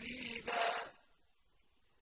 vida.